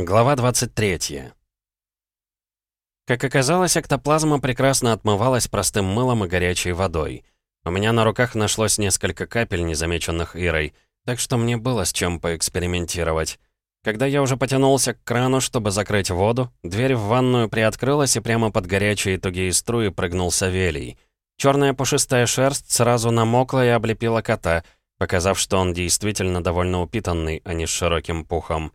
Глава 23. Как оказалось, эктоплазма прекрасно отмывалась простым мылом и горячей водой. У меня на руках нашлось несколько капель, незамеченных Ирой, так что мне было с чем поэкспериментировать. Когда я уже потянулся к крану, чтобы закрыть воду, дверь в ванную приоткрылась, и прямо под горячие тугие струи прыгнул Савелий. Черная пушистая шерсть сразу намокла и облепила кота, показав, что он действительно довольно упитанный, а не с широким пухом.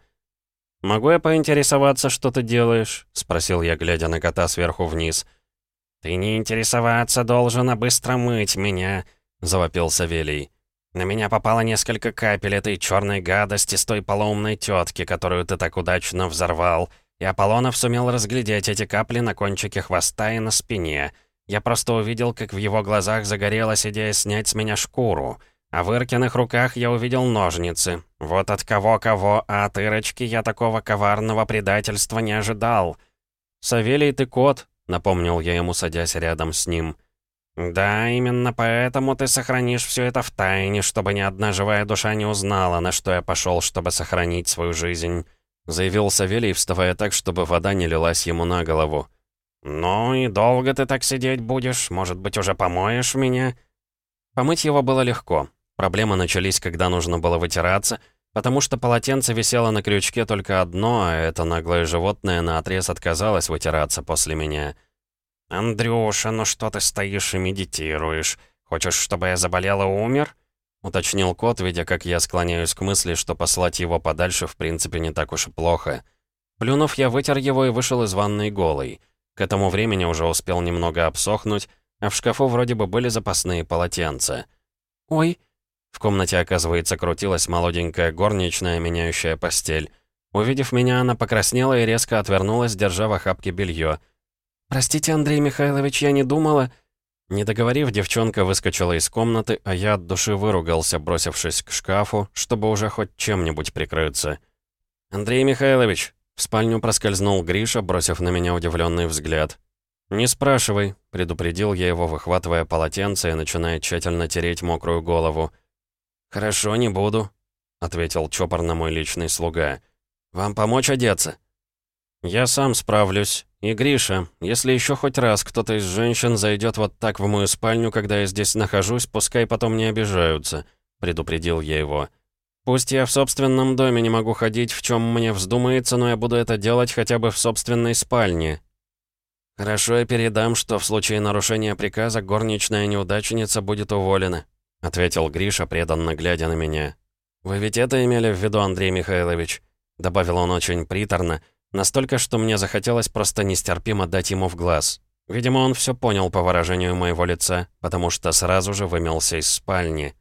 «Могу я поинтересоваться, что ты делаешь?» — спросил я, глядя на кота сверху вниз. «Ты не интересоваться должен, а быстро мыть меня», — завопил Савелий. «На меня попало несколько капель этой черной гадости с той полоумной тетки, которую ты так удачно взорвал, и Аполлонов сумел разглядеть эти капли на кончике хвоста и на спине. Я просто увидел, как в его глазах загорелась идея снять с меня шкуру». А в Иркиных руках я увидел ножницы. Вот от кого-кого, а от Ирочки я такого коварного предательства не ожидал. «Савелий, ты кот», — напомнил я ему, садясь рядом с ним. «Да, именно поэтому ты сохранишь все это в тайне, чтобы ни одна живая душа не узнала, на что я пошел, чтобы сохранить свою жизнь», — заявил Савелий, вставая так, чтобы вода не лилась ему на голову. «Ну и долго ты так сидеть будешь? Может быть, уже помоешь меня?» Помыть его было легко. Проблемы начались, когда нужно было вытираться, потому что полотенце висело на крючке только одно, а это наглое животное наотрез отказалось вытираться после меня. «Андрюша, ну что ты стоишь и медитируешь? Хочешь, чтобы я заболел и умер?» — уточнил кот, видя, как я склоняюсь к мысли, что послать его подальше в принципе не так уж и плохо. Плюнув, я вытер его и вышел из ванной голый. К этому времени уже успел немного обсохнуть, а в шкафу вроде бы были запасные полотенца. «Ой!» В комнате, оказывается, крутилась молоденькая горничная, меняющая постель. Увидев меня, она покраснела и резко отвернулась, держа в охапке белье. «Простите, Андрей Михайлович, я не думала...» Не договорив, девчонка выскочила из комнаты, а я от души выругался, бросившись к шкафу, чтобы уже хоть чем-нибудь прикрыться. «Андрей Михайлович!» В спальню проскользнул Гриша, бросив на меня удивленный взгляд. «Не спрашивай», — предупредил я его, выхватывая полотенце и начиная тщательно тереть мокрую голову. «Хорошо, не буду», — ответил чопорно мой личный слуга. «Вам помочь одеться?» «Я сам справлюсь. И, Гриша, если еще хоть раз кто-то из женщин зайдет вот так в мою спальню, когда я здесь нахожусь, пускай потом не обижаются», — предупредил я его. «Пусть я в собственном доме не могу ходить, в чем мне вздумается, но я буду это делать хотя бы в собственной спальне». «Хорошо, я передам, что в случае нарушения приказа горничная неудачница будет уволена», — ответил Гриша, преданно глядя на меня. «Вы ведь это имели в виду, Андрей Михайлович?» — добавил он очень приторно, настолько, что мне захотелось просто нестерпимо дать ему в глаз. Видимо, он все понял по выражению моего лица, потому что сразу же вымелся из спальни.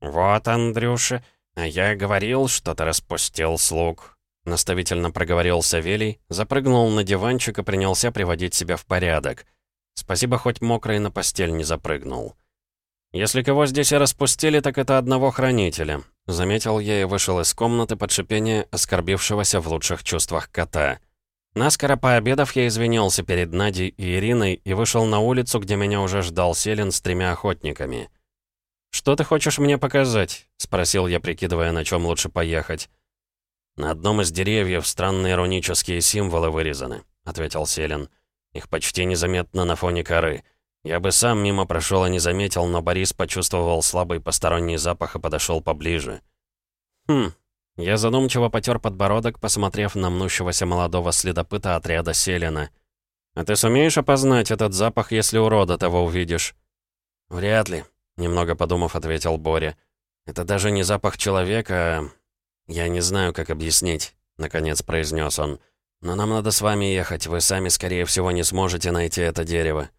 «Вот, Андрюша, а я говорил, что ты распустил слуг», — наставительно проговорил Савелий, запрыгнул на диванчик и принялся приводить себя в порядок. Спасибо, хоть мокрый на постель не запрыгнул. «Если кого здесь и распустили, так это одного хранителя», — заметил я и вышел из комнаты под шипение оскорбившегося в лучших чувствах кота. Наскоро пообедав, я извинился перед Надей и Ириной и вышел на улицу, где меня уже ждал Селин с тремя охотниками. «Что ты хочешь мне показать?» — спросил я, прикидывая, на чем лучше поехать. «На одном из деревьев странные рунические символы вырезаны», — ответил Селин. «Их почти незаметно на фоне коры». Я бы сам мимо прошел и не заметил, но Борис почувствовал слабый посторонний запах и подошел поближе. Хм. Я задумчиво потер подбородок, посмотрев на мнущегося молодого следопыта отряда Селена. «А ты сумеешь опознать этот запах, если урода того увидишь?» «Вряд ли», — немного подумав, ответил Боря. «Это даже не запах человека, а... Я не знаю, как объяснить», — наконец произнес он. «Но нам надо с вами ехать, вы сами, скорее всего, не сможете найти это дерево».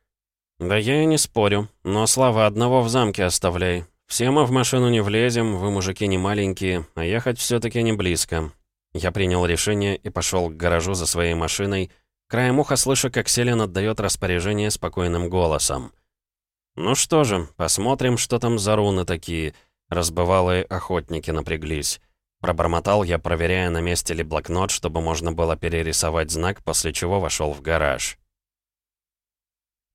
«Да я и не спорю, но слава одного в замке оставляй. Все мы в машину не влезем, вы мужики не маленькие, а ехать все таки не близко». Я принял решение и пошел к гаражу за своей машиной, краем уха слыша, как Селен отдает распоряжение спокойным голосом. «Ну что же, посмотрим, что там за руны такие». Разбывалые охотники напряглись. Пробормотал я, проверяя, на месте ли блокнот, чтобы можно было перерисовать знак, после чего вошел в гараж.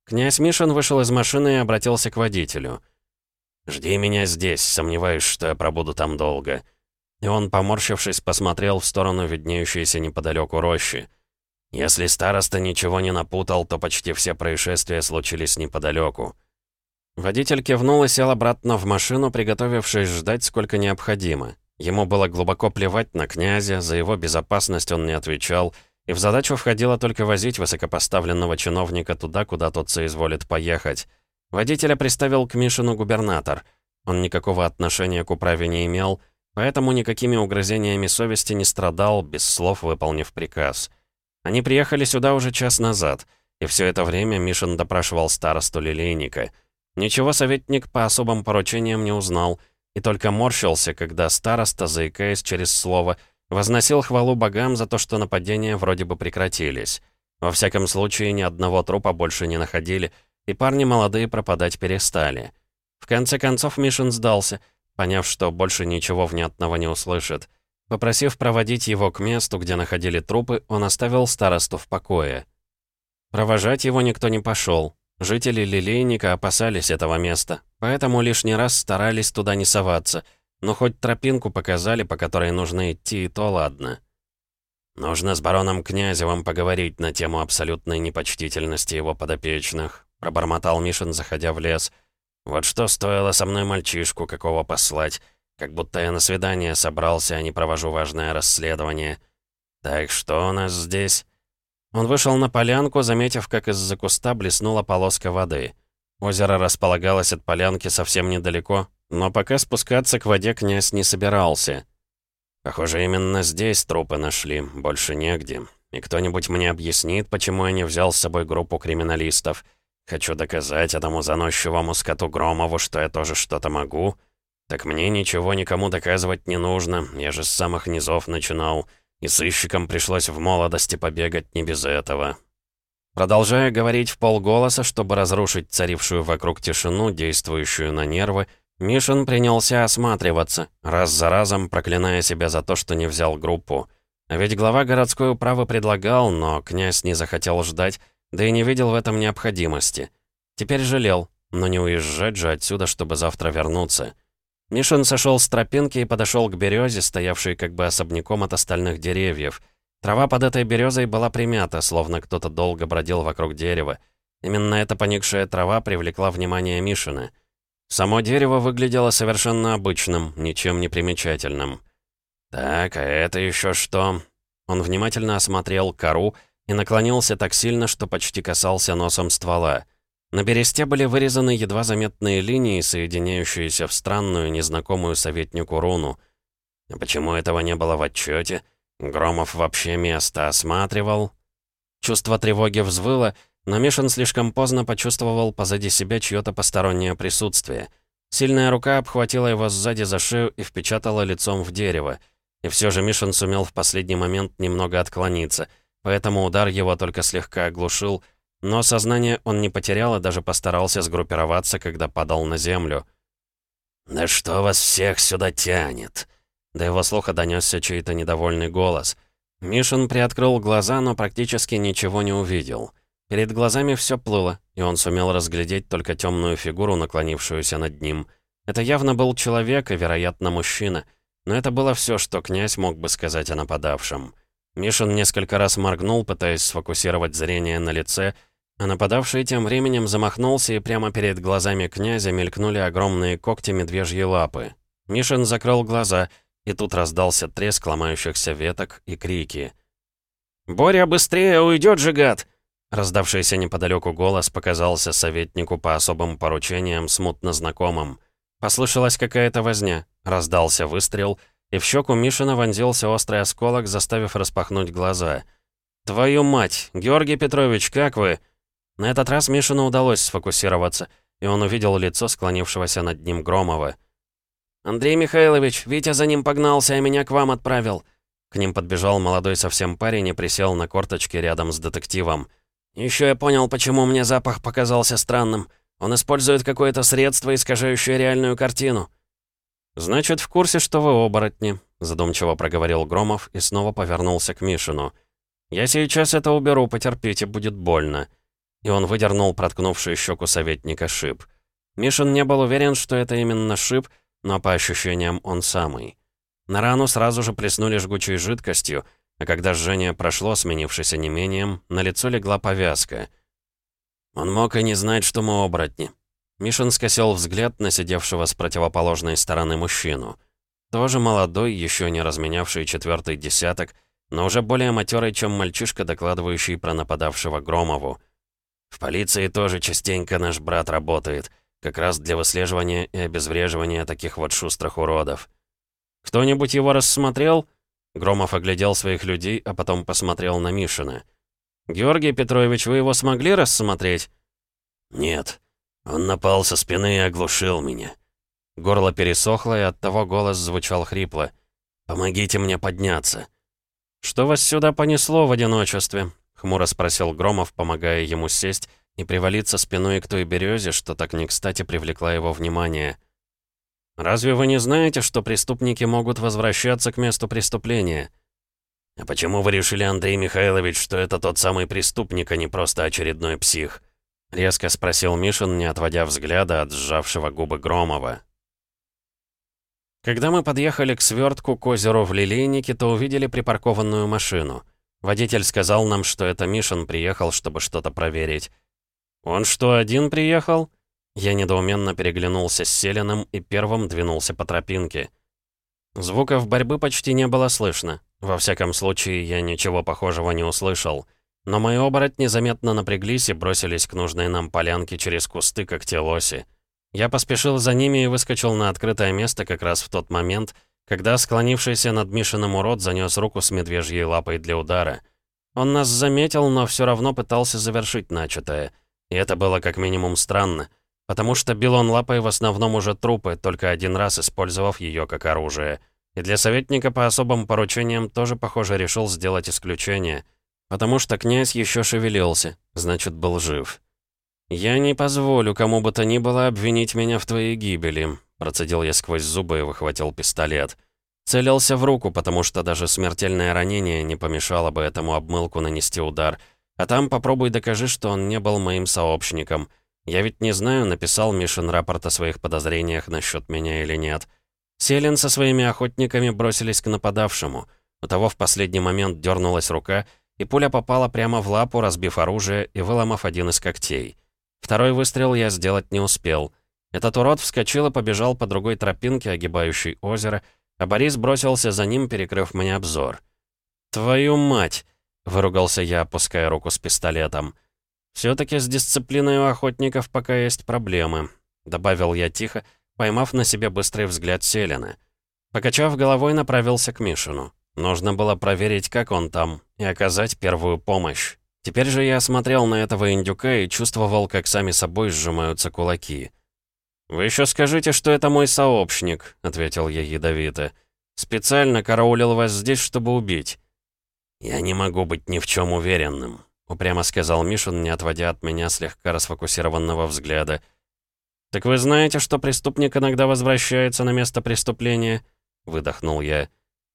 Князь Мишин вышел из машины и обратился к водителю. «Жди меня здесь, сомневаюсь, что я пробуду там долго». И он, поморщившись, посмотрел в сторону виднеющейся неподалеку рощи. Если староста ничего не напутал, то почти все происшествия случились неподалеку. Водитель кивнул и сел обратно в машину, приготовившись ждать, сколько необходимо. Ему было глубоко плевать на князя, за его безопасность он не отвечал, и в задачу входило только возить высокопоставленного чиновника туда, куда тот соизволит поехать. Водителя приставил к Мишину губернатор. Он никакого отношения к управе не имел, поэтому никакими угрызениями совести не страдал, без слов выполнив приказ. Они приехали сюда уже час назад, и все это время Мишин допрашивал старосту Лилейника. Ничего советник по особым поручениям не узнал, и только морщился, когда староста, заикаясь через слово, возносил хвалу богам за то, что нападения вроде бы прекратились. Во всяком случае, ни одного трупа больше не находили, и парни молодые пропадать перестали. В конце концов Мишин сдался, поняв, что больше ничего внятного не услышит. Попросив проводить его к месту, где находили трупы, он оставил старосту в покое. Провожать его никто не пошел. Жители Лилейника опасались этого места, поэтому лишний раз старались туда не соваться, но хоть тропинку показали, по которой нужно идти, и то ладно. «Нужно с бароном Князевым поговорить на тему абсолютной непочтительности его подопечных», — пробормотал Мишин, заходя в лес. «Вот что стоило со мной мальчишку какого послать, как будто я на свидание собрался, а не провожу важное расследование. Так что у нас здесь?» Он вышел на полянку, заметив, как из-за куста блеснула полоска воды. Озеро располагалось от полянки совсем недалеко, но пока спускаться к воде князь не собирался. Похоже, именно здесь трупы нашли, больше негде. И кто-нибудь мне объяснит, почему я не взял с собой группу криминалистов — Хочу доказать этому заносчивому скоту Громову, что я тоже что-то могу. Так мне ничего никому доказывать не нужно, я же с самых низов начинал. И сыщикам пришлось в молодости побегать не без этого. Продолжая говорить в полголоса, чтобы разрушить царившую вокруг тишину, действующую на нервы, Мишин принялся осматриваться, раз за разом проклиная себя за то, что не взял группу. Ведь глава городской управы предлагал, но князь не захотел ждать, да и не видел в этом необходимости. Теперь жалел, но не уезжать же отсюда, чтобы завтра вернуться. Мишин сошел с тропинки и подошел к березе, стоявшей как бы особняком от остальных деревьев. Трава под этой березой была примята, словно кто-то долго бродил вокруг дерева. Именно эта поникшая трава привлекла внимание Мишина. Само дерево выглядело совершенно обычным, ничем не примечательным. «Так, а это еще что?» Он внимательно осмотрел кору и наклонился так сильно, что почти касался носом ствола. На бересте были вырезаны едва заметные линии, соединяющиеся в странную, незнакомую советнику руну. А почему этого не было в отчете? Громов вообще место осматривал? Чувство тревоги взвыло, но Мишин слишком поздно почувствовал позади себя чье-то постороннее присутствие. Сильная рука обхватила его сзади за шею и впечатала лицом в дерево. И все же Мишин сумел в последний момент немного отклониться — поэтому удар его только слегка оглушил, но сознание он не потерял и даже постарался сгруппироваться, когда падал на землю. «Да что вас всех сюда тянет?» До его слуха донесся чей-то недовольный голос. Мишин приоткрыл глаза, но практически ничего не увидел. Перед глазами все плыло, и он сумел разглядеть только темную фигуру, наклонившуюся над ним. Это явно был человек и, вероятно, мужчина. Но это было все, что князь мог бы сказать о нападавшем. Мишин несколько раз моргнул, пытаясь сфокусировать зрение на лице, а нападавший тем временем замахнулся, и прямо перед глазами князя мелькнули огромные когти медвежьи лапы. Мишин закрыл глаза, и тут раздался треск ломающихся веток и крики. «Боря, быстрее, уйдет же, гад!» Раздавшийся неподалеку голос показался советнику по особым поручениям смутно знакомым. Послышалась какая-то возня, раздался выстрел — и в щеку Мишина вонзился острый осколок, заставив распахнуть глаза. «Твою мать! Георгий Петрович, как вы?» На этот раз Мишину удалось сфокусироваться, и он увидел лицо склонившегося над ним Громова. «Андрей Михайлович, Витя за ним погнался, а меня к вам отправил». К ним подбежал молодой совсем парень и присел на корточки рядом с детективом. «Еще я понял, почему мне запах показался странным. Он использует какое-то средство, искажающее реальную картину». «Значит, в курсе, что вы оборотни», — задумчиво проговорил Громов и снова повернулся к Мишину. «Я сейчас это уберу, потерпите, будет больно». И он выдернул проткнувший щеку советника шип. Мишин не был уверен, что это именно шип, но по ощущениям он самый. На рану сразу же плеснули жгучей жидкостью, а когда жжение прошло, сменившись онемением, на лицо легла повязка. Он мог и не знать, что мы оборотни. Мишин скосил взгляд на сидевшего с противоположной стороны мужчину. Тоже молодой, еще не разменявший четвертый десяток, но уже более матерый, чем мальчишка, докладывающий про нападавшего Громову. В полиции тоже частенько наш брат работает, как раз для выслеживания и обезвреживания таких вот шустрых уродов. «Кто-нибудь его рассмотрел?» Громов оглядел своих людей, а потом посмотрел на Мишина. «Георгий Петрович, вы его смогли рассмотреть?» «Нет. Он напал со спины и оглушил меня». Горло пересохло, и оттого голос звучал хрипло. «Помогите мне подняться». «Что вас сюда понесло в одиночестве?» — хмуро спросил Громов, помогая ему сесть и привалиться спиной к той березе, что так не кстати привлекла его внимание. «Разве вы не знаете, что преступники могут возвращаться к месту преступления?» «А почему вы решили, Андрей Михайлович, что это тот самый преступник, а не просто очередной псих?» Резко спросил Мишин, не отводя взгляда от сжавшего губы Громова. Когда мы подъехали к свертку к озеру в Лилейнике, то увидели припаркованную машину. Водитель сказал нам, что это Мишин приехал, чтобы что-то проверить. «Он что, один приехал?» Я недоуменно переглянулся с Селиным и первым двинулся по тропинке. Звуков борьбы почти не было слышно. Во всяком случае, я ничего похожего не услышал. Но мои оборотни заметно напряглись и бросились к нужной нам полянке через кусты, как те лоси. Я поспешил за ними и выскочил на открытое место как раз в тот момент, когда склонившийся над Мишиным урод занес руку с медвежьей лапой для удара. Он нас заметил, но все равно пытался завершить начатое. И это было как минимум странно. Потому что бил он лапой в основном уже трупы, только один раз использовав ее как оружие. И для советника по особым поручениям тоже, похоже, решил сделать исключение. Потому что князь еще шевелился, значит, был жив. «Я не позволю кому бы то ни было обвинить меня в твоей гибели», процедил я сквозь зубы и выхватил пистолет. Целился в руку, потому что даже смертельное ранение не помешало бы этому обмылку нанести удар. А там попробуй докажи, что он не был моим сообщником — я ведь не знаю, написал Мишин рапорт о своих подозрениях насчет меня или нет. Селин со своими охотниками бросились к нападавшему. У того в последний момент дернулась рука, и пуля попала прямо в лапу, разбив оружие и выломав один из когтей. Второй выстрел я сделать не успел. Этот урод вскочил и побежал по другой тропинке, огибающей озеро, а Борис бросился за ним, перекрыв мне обзор. «Твою мать!» — выругался я, опуская руку с пистолетом. «Все-таки с дисциплиной у охотников пока есть проблемы», — добавил я тихо, поймав на себе быстрый взгляд Селина. Покачав головой, направился к Мишину. Нужно было проверить, как он там, и оказать первую помощь. Теперь же я смотрел на этого индюка и чувствовал, как сами собой сжимаются кулаки. «Вы еще скажите, что это мой сообщник», — ответил я ядовито. «Специально караулил вас здесь, чтобы убить». «Я не могу быть ни в чем уверенным», — упрямо сказал Мишин, не отводя от меня слегка расфокусированного взгляда. «Так вы знаете, что преступник иногда возвращается на место преступления?» — выдохнул я.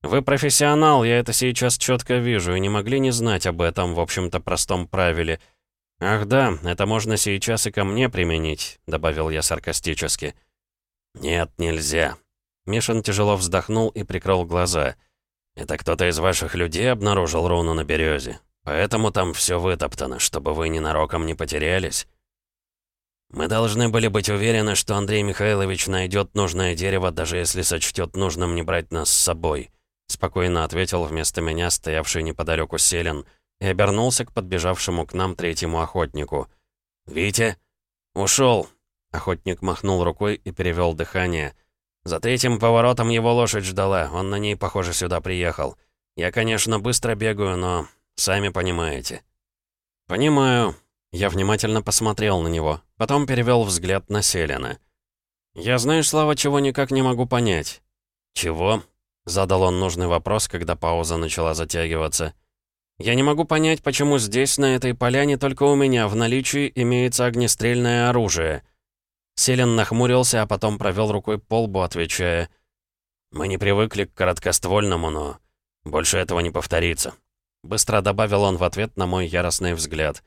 «Вы профессионал, я это сейчас четко вижу, и не могли не знать об этом, в общем-то, простом правиле. Ах да, это можно сейчас и ко мне применить», — добавил я саркастически. «Нет, нельзя». Мишин тяжело вздохнул и прикрыл глаза. «Это кто-то из ваших людей обнаружил руну на березе? Поэтому там все вытоптано, чтобы вы ненароком не потерялись. Мы должны были быть уверены, что Андрей Михайлович найдет нужное дерево, даже если сочтет нужным не брать нас с собой. Спокойно ответил вместо меня стоявший неподалеку Селин и обернулся к подбежавшему к нам третьему охотнику. «Витя?» «Ушел!» Охотник махнул рукой и перевел дыхание. За третьим поворотом его лошадь ждала, он на ней, похоже, сюда приехал. Я, конечно, быстро бегаю, но Сами понимаете». «Понимаю». Я внимательно посмотрел на него, потом перевел взгляд на Селина. «Я, знаю, Слава, чего никак не могу понять». «Чего?» — задал он нужный вопрос, когда пауза начала затягиваться. «Я не могу понять, почему здесь, на этой поляне, только у меня в наличии имеется огнестрельное оружие». Селин нахмурился, а потом провел рукой по лбу, отвечая. «Мы не привыкли к короткоствольному, но больше этого не повторится. Быстро добавил он в ответ на мой яростный взгляд.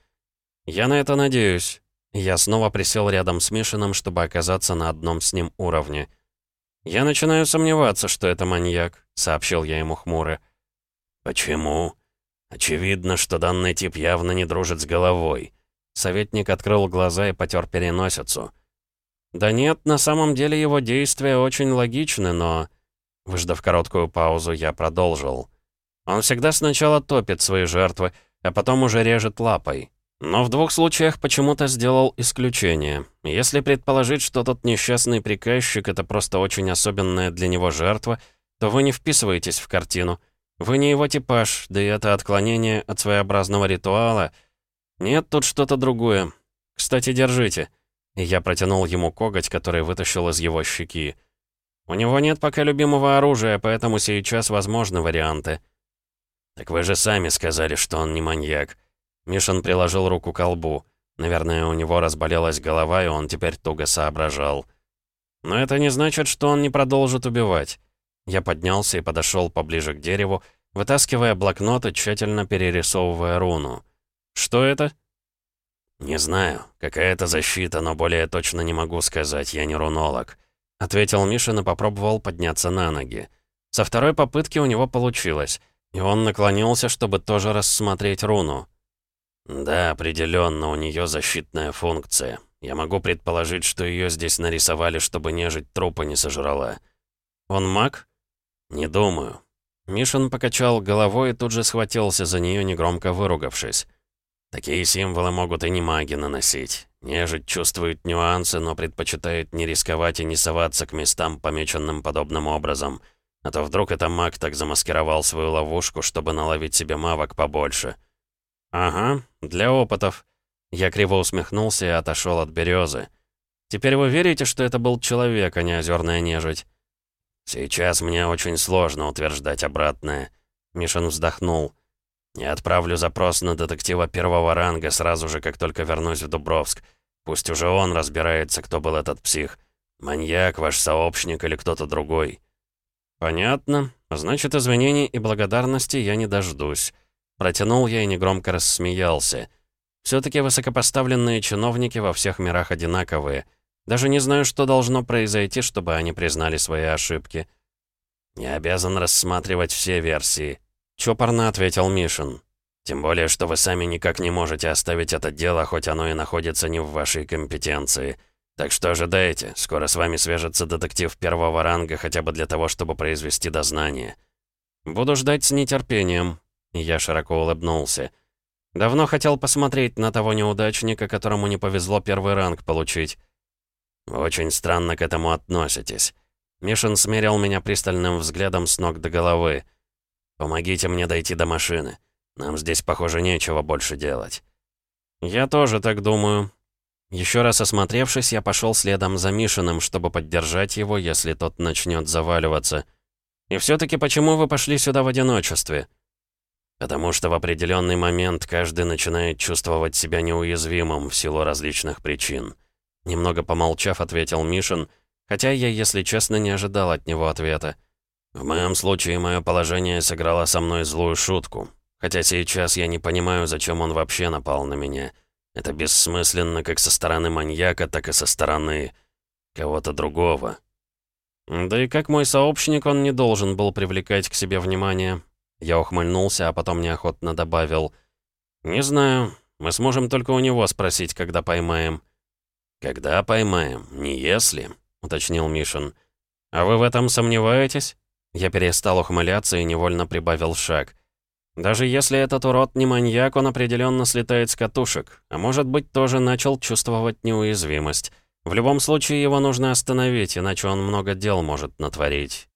«Я на это надеюсь». Я снова присел рядом с Мишиным, чтобы оказаться на одном с ним уровне. «Я начинаю сомневаться, что это маньяк», — сообщил я ему хмуро. «Почему? Очевидно, что данный тип явно не дружит с головой». Советник открыл глаза и потер переносицу. «Да нет, на самом деле его действия очень логичны, но...» Выждав короткую паузу, я продолжил. «Он всегда сначала топит свои жертвы, а потом уже режет лапой. Но в двух случаях почему-то сделал исключение. Если предположить, что тот несчастный приказчик — это просто очень особенная для него жертва, то вы не вписываетесь в картину. Вы не его типаж, да и это отклонение от своеобразного ритуала. Нет, тут что-то другое. Кстати, держите. Я протянул ему коготь, который вытащил из его щеки. У него нет пока любимого оружия, поэтому сейчас возможны варианты. «Так вы же сами сказали, что он не маньяк». Мишин приложил руку к колбу. Наверное, у него разболелась голова, и он теперь туго соображал. Но это не значит, что он не продолжит убивать. Я поднялся и подошел поближе к дереву, вытаскивая блокнот и тщательно перерисовывая руну. «Что это?» «Не знаю. Какая-то защита, но более точно не могу сказать, я не рунолог», — ответил Мишин и попробовал подняться на ноги. Со второй попытки у него получилось, и он наклонился, чтобы тоже рассмотреть руну. «Да, определенно, у нее защитная функция. Я могу предположить, что ее здесь нарисовали, чтобы нежить трупа не сожрала». «Он маг?» «Не думаю». Мишин покачал головой и тут же схватился за нее, негромко выругавшись. Такие символы могут и не маги наносить. Нежить чувствует нюансы, но предпочитает не рисковать и не соваться к местам, помеченным подобным образом. А то вдруг это маг так замаскировал свою ловушку, чтобы наловить себе мавок побольше. «Ага, для опытов». Я криво усмехнулся и отошел от березы. «Теперь вы верите, что это был человек, а не озерная нежить?» «Сейчас мне очень сложно утверждать обратное», — Мишин вздохнул. Я отправлю запрос на детектива первого ранга сразу же, как только вернусь в Дубровск. Пусть уже он разбирается, кто был этот псих. Маньяк, ваш сообщник или кто-то другой». «Понятно. Значит, извинений и благодарности я не дождусь». Протянул я и негромко рассмеялся. Все-таки высокопоставленные чиновники во всех мирах одинаковые. Даже не знаю, что должно произойти, чтобы они признали свои ошибки. «Я обязан рассматривать все версии», — чопорно ответил Мишин. «Тем более, что вы сами никак не можете оставить это дело, хоть оно и находится не в вашей компетенции. Так что ожидайте, скоро с вами свяжется детектив первого ранга хотя бы для того, чтобы произвести дознание». «Буду ждать с нетерпением», — я широко улыбнулся. «Давно хотел посмотреть на того неудачника, которому не повезло первый ранг получить». очень странно к этому относитесь». Мишин смерил меня пристальным взглядом с ног до головы. Помогите мне дойти до машины. Нам здесь, похоже, нечего больше делать». «Я тоже так думаю». Еще раз осмотревшись, я пошел следом за Мишиным, чтобы поддержать его, если тот начнет заваливаться. «И все-таки почему вы пошли сюда в одиночестве?» «Потому что в определенный момент каждый начинает чувствовать себя неуязвимым в силу различных причин». Немного помолчав, ответил Мишин, хотя я, если честно, не ожидал от него ответа. В моем случае мое положение сыграло со мной злую шутку. Хотя сейчас я не понимаю, зачем он вообще напал на меня. Это бессмысленно как со стороны маньяка, так и со стороны кого-то другого. Да и как мой сообщник, он не должен был привлекать к себе внимание. Я ухмыльнулся, а потом неохотно добавил. «Не знаю. Мы сможем только у него спросить, когда поймаем». «Когда поймаем? Не если», — уточнил Мишин. «А вы в этом сомневаетесь?» Я перестал ухмыляться и невольно прибавил шаг. Даже если этот урод не маньяк, он определенно слетает с катушек, а может быть, тоже начал чувствовать неуязвимость. В любом случае, его нужно остановить, иначе он много дел может натворить.